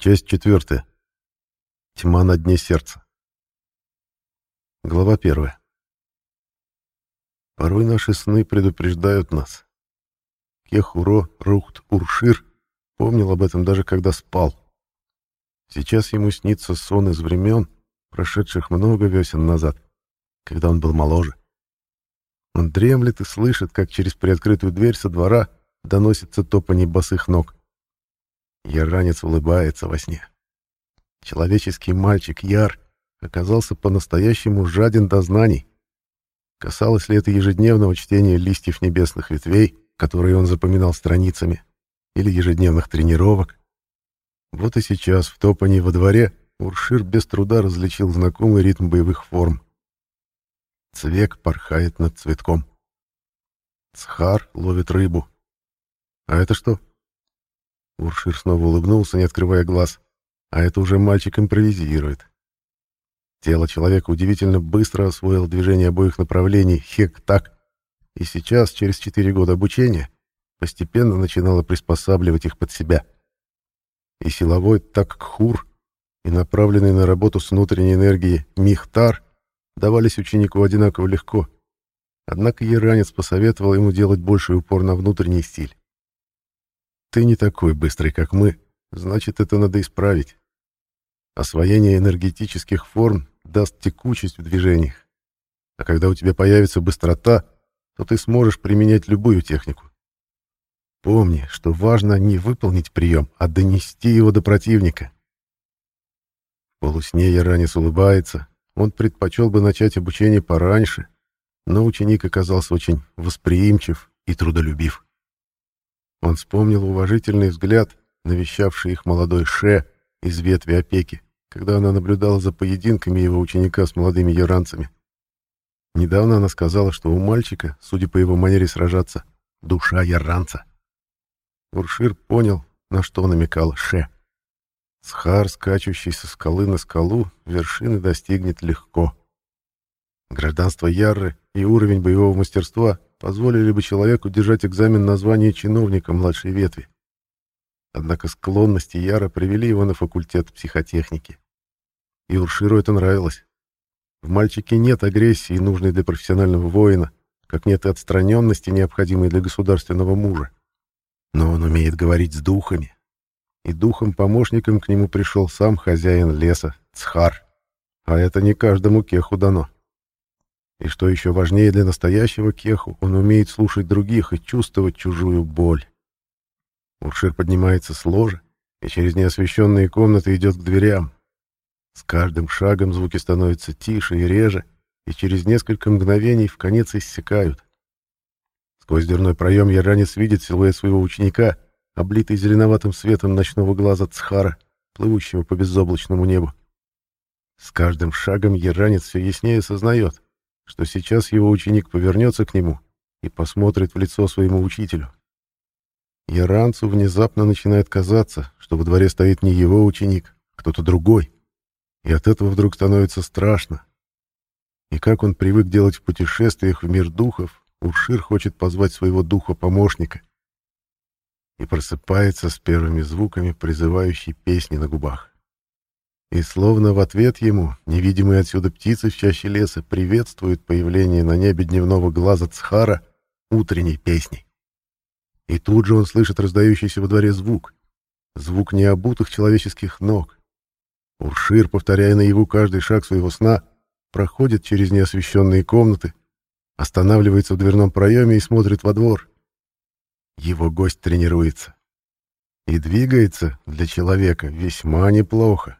Часть четвертая. Тьма на дне сердца. Глава первая. Порой наши сны предупреждают нас. Кехуро Рухт Уршир помнил об этом даже когда спал. Сейчас ему снится сон из времен, прошедших много весен назад, когда он был моложе. Он дремлет и слышит, как через приоткрытую дверь со двора доносится топанье босых ног. Яранец улыбается во сне. Человеческий мальчик Яр оказался по-настоящему жаден до знаний. Касалось ли это ежедневного чтения листьев небесных ветвей, которые он запоминал страницами, или ежедневных тренировок? Вот и сейчас, в топании во дворе, Уршир без труда различил знакомый ритм боевых форм. Цвек порхает над цветком. Цхар ловит рыбу. А это что? Уршир снова улыбнулся, не открывая глаз. А это уже мальчик импровизирует. Тело человека удивительно быстро освоило движение обоих направлений хек-так, и сейчас, через четыре года обучения, постепенно начинало приспосабливать их под себя. И силовой так-кхур, и направленный на работу с внутренней энергией михтар давались ученику одинаково легко. Однако Яранец посоветовал ему делать больший упор на внутренний стиль. Ты не такой быстрый, как мы, значит, это надо исправить. Освоение энергетических форм даст текучесть в движениях. А когда у тебя появится быстрота, то ты сможешь применять любую технику. Помни, что важно не выполнить прием, а донести его до противника. В полусне Яранец улыбается. Он предпочел бы начать обучение пораньше, но ученик оказался очень восприимчив и трудолюбив. Он вспомнил уважительный взгляд, навещавший их молодой Ше из ветви опеки, когда она наблюдала за поединками его ученика с молодыми яранцами. Недавно она сказала, что у мальчика, судя по его манере сражаться, душа яранца. Уршир понял, на что намекал Ше. Схар, скачущий со скалы на скалу, вершины достигнет легко. Гражданство Ярры и уровень боевого мастерства позволили бы человеку держать экзамен на звание чиновника младшей ветви. Однако склонности Яра привели его на факультет психотехники. И Урширу это нравилось. В мальчике нет агрессии, нужной для профессионального воина, как нет и отстраненности, необходимой для государственного мужа. Но он умеет говорить с духами. И духом-помощником к нему пришел сам хозяин леса, Цхар. А это не каждому кеху дано. И что еще важнее для настоящего кеху, он умеет слушать других и чувствовать чужую боль. Уршир поднимается с ложа и через неосвещенные комнаты идет к дверям. С каждым шагом звуки становятся тише и реже, и через несколько мгновений в конец иссякают. Сквозь дверной проем Яранец видит силуэт своего ученика, облитый зеленоватым светом ночного глаза Цхара, плывущего по безоблачному небу. С каждым шагом Яранец все яснее сознает — что сейчас его ученик повернется к нему и посмотрит в лицо своему учителю. Яранцу внезапно начинает казаться, что во дворе стоит не его ученик, а кто-то другой, и от этого вдруг становится страшно. И как он привык делать в путешествиях в мир духов, Уршир хочет позвать своего духа-помощника и просыпается с первыми звуками призывающей песни на губах. И словно в ответ ему, невидимые отсюда птицы в чаще леса приветствуют появление на небе дневного глаза Цхара утренней песней. И тут же он слышит раздающийся во дворе звук. Звук необутых человеческих ног. Уршир, повторяя наяву каждый шаг своего сна, проходит через неосвещенные комнаты, останавливается в дверном проеме и смотрит во двор. Его гость тренируется. И двигается для человека весьма неплохо.